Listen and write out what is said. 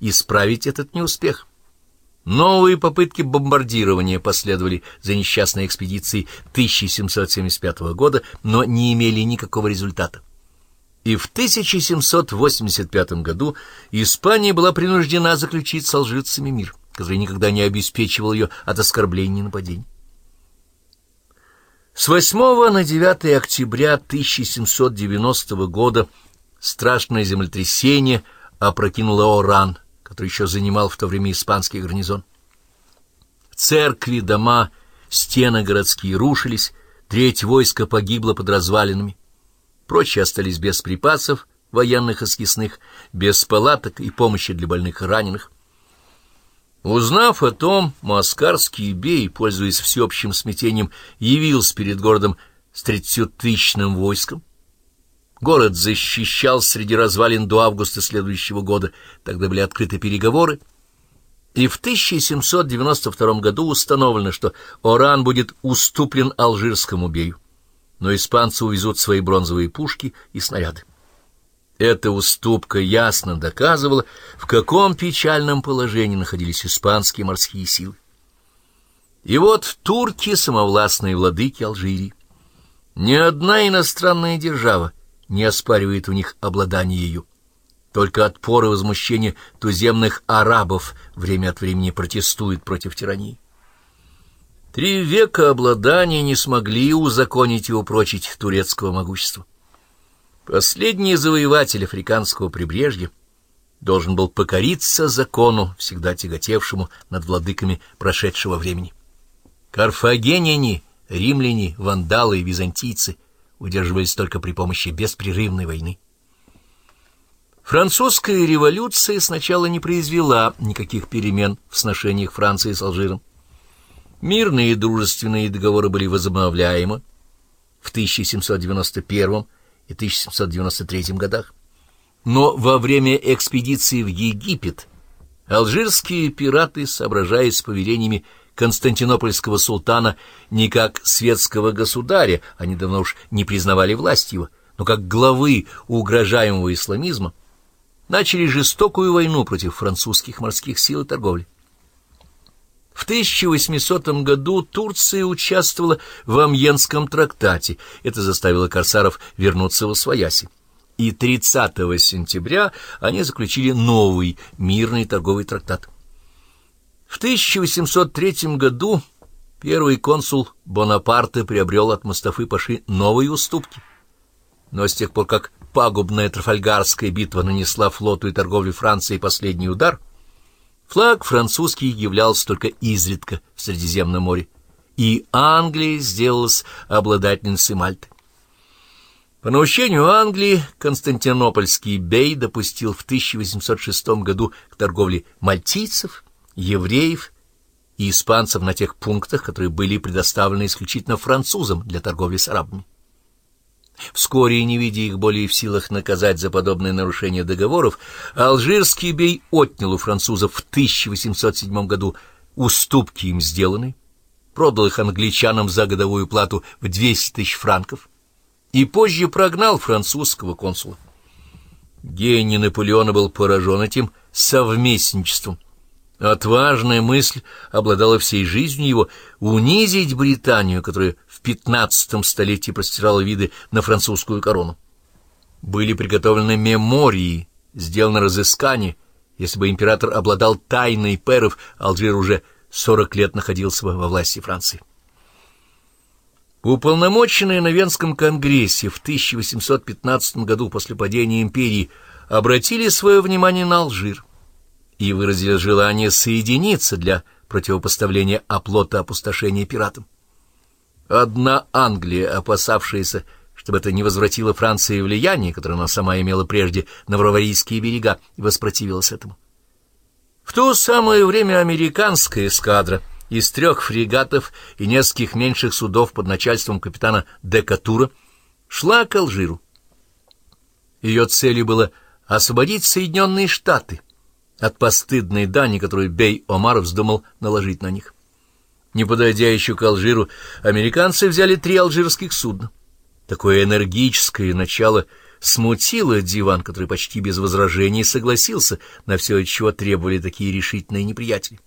исправить этот неуспех. Новые попытки бомбардирования последовали за несчастной экспедицией 1775 года, но не имели никакого результата. И в 1785 году Испания была принуждена заключить с алжирцами мир, который никогда не обеспечивал ее от оскорблений и нападений. С 8 на 9 октября 1790 года страшное землетрясение опрокинуло Оран, который еще занимал в то время испанский гарнизон. Церкви, дома, стены городские рушились, треть войска погибла под развалинами. Прочие остались без припасов, военных и съестных, без палаток и помощи для больных и раненых. Узнав о том, Маскарский бей, пользуясь всеобщим смятением, явился перед городом с тридцатитысячным войском. Город защищал среди развалин до августа следующего года, тогда были открыты переговоры, и в 1792 году установлено, что Оран будет уступлен алжирскому бею, но испанцы увезут свои бронзовые пушки и снаряды. Эта уступка ясно доказывала, в каком печальном положении находились испанские морские силы. И вот турки — самовластные владыки Алжирии. Ни одна иностранная держава не оспаривает у них обладание ею. Только отпор и возмущение туземных арабов время от времени протестуют против тирании. Три века обладания не смогли узаконить и упрочить турецкого могущества. Последний завоеватель африканского прибрежья должен был покориться закону, всегда тяготевшему над владыками прошедшего времени. Карфагеняне, римляне, вандалы и византийцы удерживались только при помощи беспрерывной войны. Французская революция сначала не произвела никаких перемен в сношениях Франции с Алжиром. Мирные и дружественные договоры были возобновляемы в 1791 и 1793 годах. Но во время экспедиции в Египет алжирские пираты, соображаясь с повелениями константинопольского султана не как светского государя, они давно уж не признавали власть его, но как главы угрожаемого исламизма, начали жестокую войну против французских морских сил и торговли. В 1800 году Турция участвовала в Амьенском трактате. Это заставило корсаров вернуться в Освояси. И 30 сентября они заключили новый мирный торговый трактат. В 1803 году первый консул Бонапарте приобрел от Мустафы Паши новые уступки. Но с тех пор, как пагубная Трафальгарская битва нанесла флоту и торговле Франции последний удар, Флаг французский являлся только изредка в Средиземном море, и Англия сделалась обладательницей Мальты. По наущению Англии Константинопольский бей допустил в 1806 году к торговле мальтийцев, евреев и испанцев на тех пунктах, которые были предоставлены исключительно французам для торговли с арабами. Вскоре, не видя их более в силах наказать за подобное нарушение договоров, алжирский бей отнял у французов в 1807 году уступки им сделаны, продал их англичанам за годовую плату в 200 тысяч франков и позже прогнал французского консула. Гений Наполеона был поражен этим совместничеством. Отважная мысль обладала всей жизнью его унизить Британию, которая в пятнадцатом столетии простирала виды на французскую корону. Были приготовлены мемории, сделано разыскание. Если бы император обладал тайной перов, Алжир уже сорок лет находился бы во власти Франции. Уполномоченные на Венском конгрессе в 1815 году после падения империи обратили свое внимание на Алжир и выразили желание соединиться для противопоставления оплота опустошения пиратам. Одна Англия, опасавшаяся, чтобы это не возвратило Франции влияние, которое она сама имела прежде на Враварийские берега, воспротивилась этому. В то самое время американская эскадра из трех фрегатов и нескольких меньших судов под начальством капитана Декатура шла к Алжиру. Ее целью было освободить Соединенные Штаты от постыдной дани, которую Бей-Омар вздумал наложить на них. Не подойдя еще к Алжиру, американцы взяли три алжирских судна. Такое энергическое начало смутило диван, который почти без возражений согласился на все, чего требовали такие решительные неприятели.